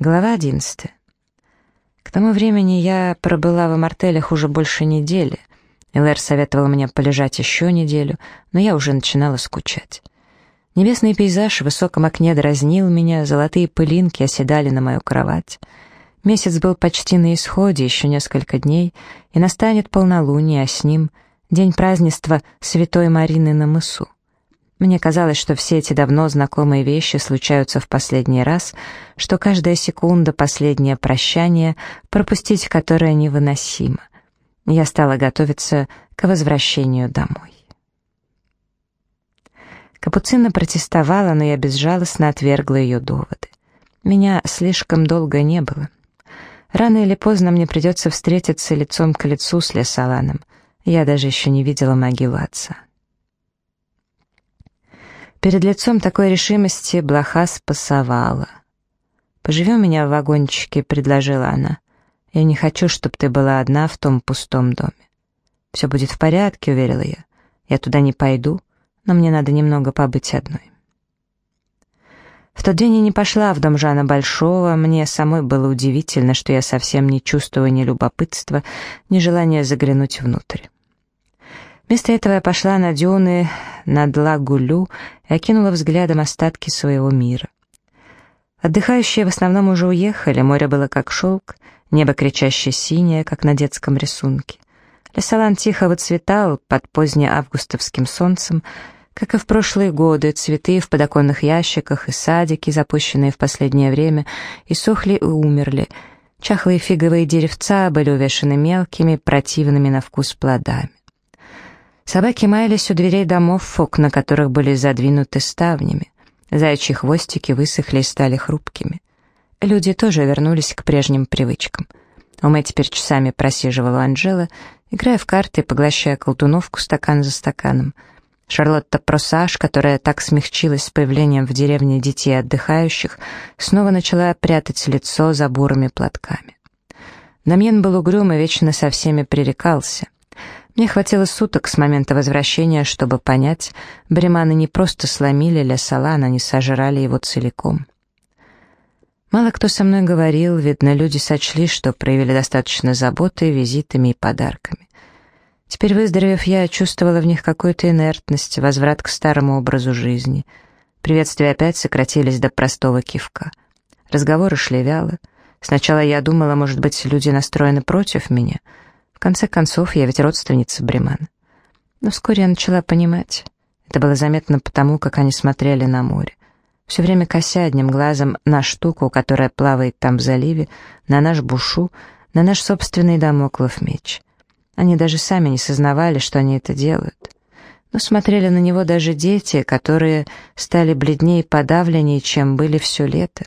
Глава 11. К тому времени я пробыла в мартелях уже больше недели. Элэр советовал мне полежать еще неделю, но я уже начинала скучать. Небесный пейзаж в высоком окне дразнил меня, золотые пылинки оседали на мою кровать. Месяц был почти на исходе, еще несколько дней, и настанет полнолуние, а с ним — день празднества Святой Марины на мысу. Мне казалось, что все эти давно знакомые вещи случаются в последний раз, что каждая секунда — последнее прощание, пропустить которое невыносимо. Я стала готовиться к возвращению домой. Капуцина протестовала, но я безжалостно отвергла ее доводы. Меня слишком долго не было. Рано или поздно мне придется встретиться лицом к лицу с Лесоланом. Я даже еще не видела могилу отца. Перед лицом такой решимости блоха спасовала. «Поживи у меня в вагончике», — предложила она. «Я не хочу, чтобы ты была одна в том пустом доме». «Все будет в порядке», — уверила я. «Я туда не пойду, но мне надо немного побыть одной». В тот день я не пошла в дом Жана Большого, мне самой было удивительно, что я совсем не чувствую ни любопытства, ни желания заглянуть внутрь. Вместо этого я пошла на дюны над Лагулю и окинула взглядом остатки своего мира. Отдыхающие в основном уже уехали, море было как шелк, небо кричаще синее, как на детском рисунке. Лесолан тихо выцветал под позднеавгустовским солнцем, как и в прошлые годы, цветы в подоконных ящиках и садики, запущенные в последнее время, и сохли и умерли. Чахлые фиговые деревца были увешаны мелкими, противными на вкус плодами. Собаки маялись у дверей домов, окна которых были задвинуты ставнями. Заячьи хвостики высохли и стали хрупкими. Люди тоже вернулись к прежним привычкам. Уме теперь часами просиживала у Анжелы, играя в карты и поглощая колтуновку стакан за стаканом. Шарлотта Просаж, которая так смягчилась с появлением в деревне детей отдыхающих, снова начала прятать лицо за бурыми платками. Намьен был угрюм и вечно со всеми пререкался — мне хватило суток с момента возвращения, чтобы понять, бреманы не просто сломили Ля Салан, они сожрали его целиком. Мало кто со мной говорил, видно, люди сочли, что проявили достаточно заботы визитами и подарками. Теперь, выздоровев, я чувствовала в них какую-то инертность, возврат к старому образу жизни. Приветствия опять сократились до простого кивка. Разговоры шли вяло. Сначала я думала, может быть, люди настроены против меня — в конце концов, я ведь родственница Бремана. Но вскоре я начала понимать. Это было заметно потому, как они смотрели на море. Все время кося одним глазом на штуку, которая плавает там в заливе, на наш бушу, на наш собственный домоклов меч. Они даже сами не сознавали, что они это делают. Но смотрели на него даже дети, которые стали бледнее и подавленнее, чем были все лето.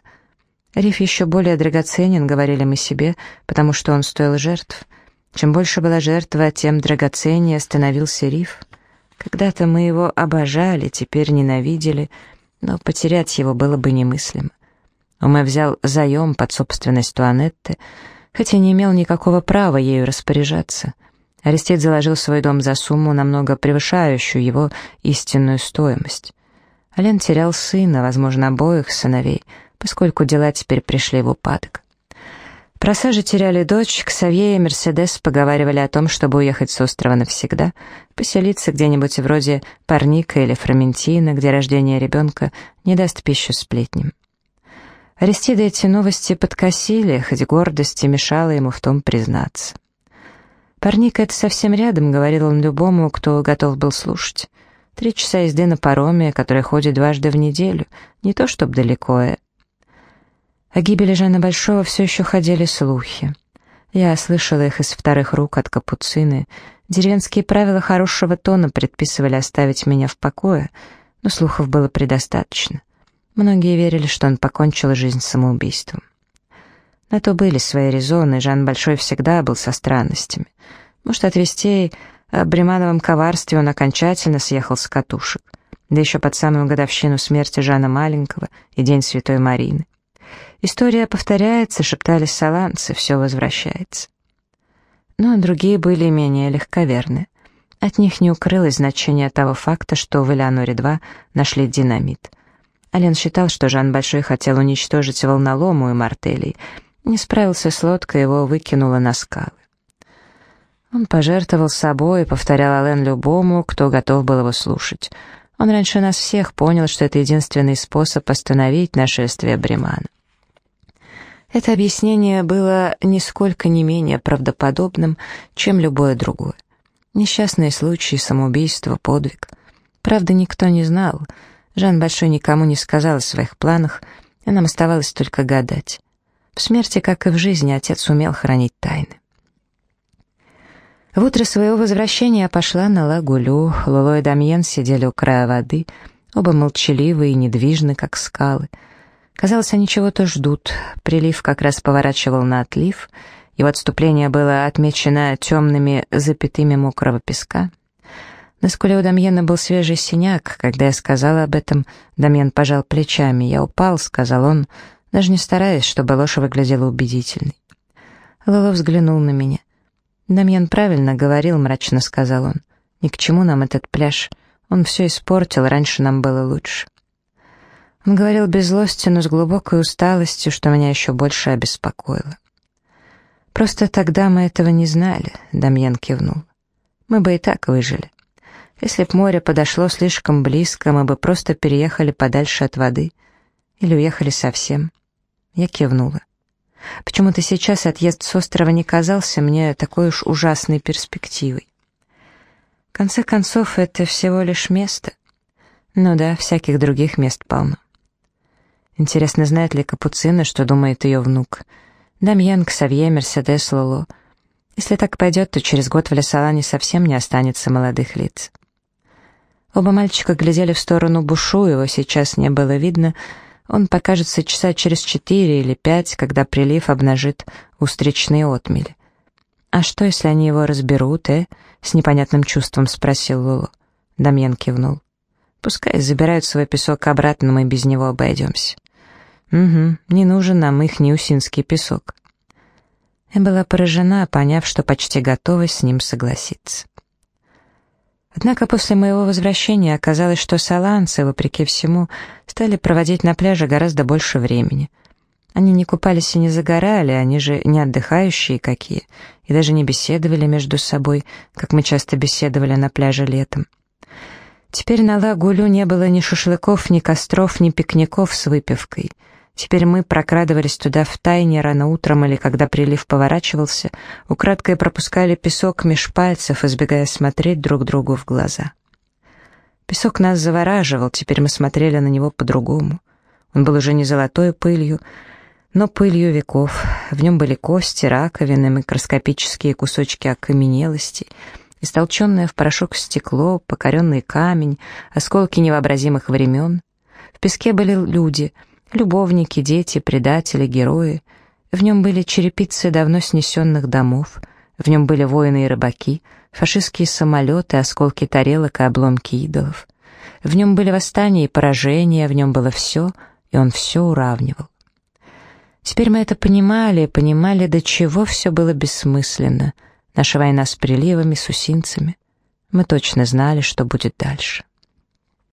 Риф еще более драгоценен, говорили мы себе, потому что он стоил жертв — чем больше была жертва, тем драгоценнее становился риф. Когда-то мы его обожали, теперь ненавидели, но потерять его было бы немыслимо. Уме взял заем под собственность Туанетты, хотя не имел никакого права ею распоряжаться. Арестит заложил свой дом за сумму, намного превышающую его истинную стоимость. Ален терял сына, возможно, обоих сыновей, поскольку дела теперь пришли в упадок. Просажи теряли дочь, Ксавье и Мерседес поговаривали о том, чтобы уехать с острова навсегда, поселиться где-нибудь вроде Парника или Фроментина, где рождение ребенка не даст пищу сплетням. Аристида эти новости подкосили, хоть гордость и мешала ему в том признаться. «Парника — это совсем рядом», — говорил он любому, кто готов был слушать. «Три часа езды на пароме, который ходит дважды в неделю, не то чтоб далеко, э, о гибели Жана Большого все еще ходили слухи. Я слышала их из вторых рук от капуцины. Деревенские правила хорошего тона предписывали оставить меня в покое, но слухов было предостаточно. Многие верили, что он покончил жизнь самоубийством. На то были свои резоны, Жан Большой всегда был со странностями. Может, от вестей о Бремановом коварстве он окончательно съехал с катушек, да еще под самую годовщину смерти Жана Маленького и День Святой Марины. История повторяется, шептали саланцы, все возвращается. Но другие были менее легковерны. От них не укрылось значение того факта, что в Элеоноре-2 нашли динамит. Ален считал, что Жан Большой хотел уничтожить волнолому и мартелей. Не справился с лодкой, его выкинуло на скалы. Он пожертвовал собой, повторял Ален любому, кто готов был его слушать. Он раньше нас всех понял, что это единственный способ остановить нашествие Бремана. Это объяснение было нисколько не менее правдоподобным, чем любое другое. Несчастные случаи, самоубийство, подвиг. Правда, никто не знал. Жан Большой никому не сказал о своих планах, и нам оставалось только гадать. В смерти, как и в жизни, отец умел хранить тайны. В утро своего возвращения я пошла на лагулю. Лоло и Дамьен сидели у края воды, оба молчаливые и недвижны, как скалы. Казалось, они чего-то ждут. Прилив как раз поворачивал на отлив. Его отступление было отмечено темными запятыми мокрого песка. На скуле у Дамьена был свежий синяк. Когда я сказала об этом, Дамьен пожал плечами. «Я упал», — сказал он, даже не стараясь, чтобы ложь выглядела убедительной. Лоло взглянул на меня. «Дамьен правильно говорил», — мрачно сказал он. «Ни к чему нам этот пляж. Он все испортил, раньше нам было лучше». Он говорил без злости, но с глубокой усталостью, что меня еще больше обеспокоило. «Просто тогда мы этого не знали», — Дамьен кивнул. «Мы бы и так выжили. Если б море подошло слишком близко, мы бы просто переехали подальше от воды. Или уехали совсем». Я кивнула. Почему-то сейчас отъезд с острова не казался мне такой уж ужасной перспективой. В конце концов, это всего лишь место. Ну да, всяких других мест полно. Интересно, знает ли Капуцина, что думает ее внук? Дамьен, Ксавье, Мерседес, Лоло. Если так пойдет, то через год в Лесолане совсем не останется молодых лиц. Оба мальчика глядели в сторону Бушу, его сейчас не было видно, он покажется часа через четыре или пять, когда прилив обнажит устричные отмели. «А что, если они его разберут, э?» — с непонятным чувством спросил Лулу. Дамьен кивнул. «Пускай забирают свой песок обратно, мы без него обойдемся». «Угу, не нужен нам их неусинский песок». Я была поражена, поняв, что почти готова с ним согласиться. Однако после моего возвращения оказалось, что саланцы, вопреки всему, стали проводить на пляже гораздо больше времени. Они не купались и не загорали, они же не отдыхающие какие, и даже не беседовали между собой, как мы часто беседовали на пляже летом. Теперь на Лагулю не было ни шашлыков, ни костров, ни пикников с выпивкой — Теперь мы прокрадывались туда в тайне рано утром или когда прилив поворачивался, украдкой пропускали песок меж пальцев, избегая смотреть друг другу в глаза. Песок нас завораживал, теперь мы смотрели на него по-другому. Он был уже не золотой пылью, но пылью веков. В нем были кости, раковины, микроскопические кусочки окаменелости, истолченное в порошок стекло, покоренный камень, осколки невообразимых времен. В песке были люди — Любовники, дети, предатели, герои. В нем были черепицы давно снесенных домов, в нем были воины и рыбаки, фашистские самолеты, осколки тарелок и обломки идолов. В нем были восстания и поражения, в нем было все, и он все уравнивал. Теперь мы это понимали, понимали, до чего все было бессмысленно. Наша война с приливами, с усинцами. Мы точно знали, что будет дальше.